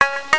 you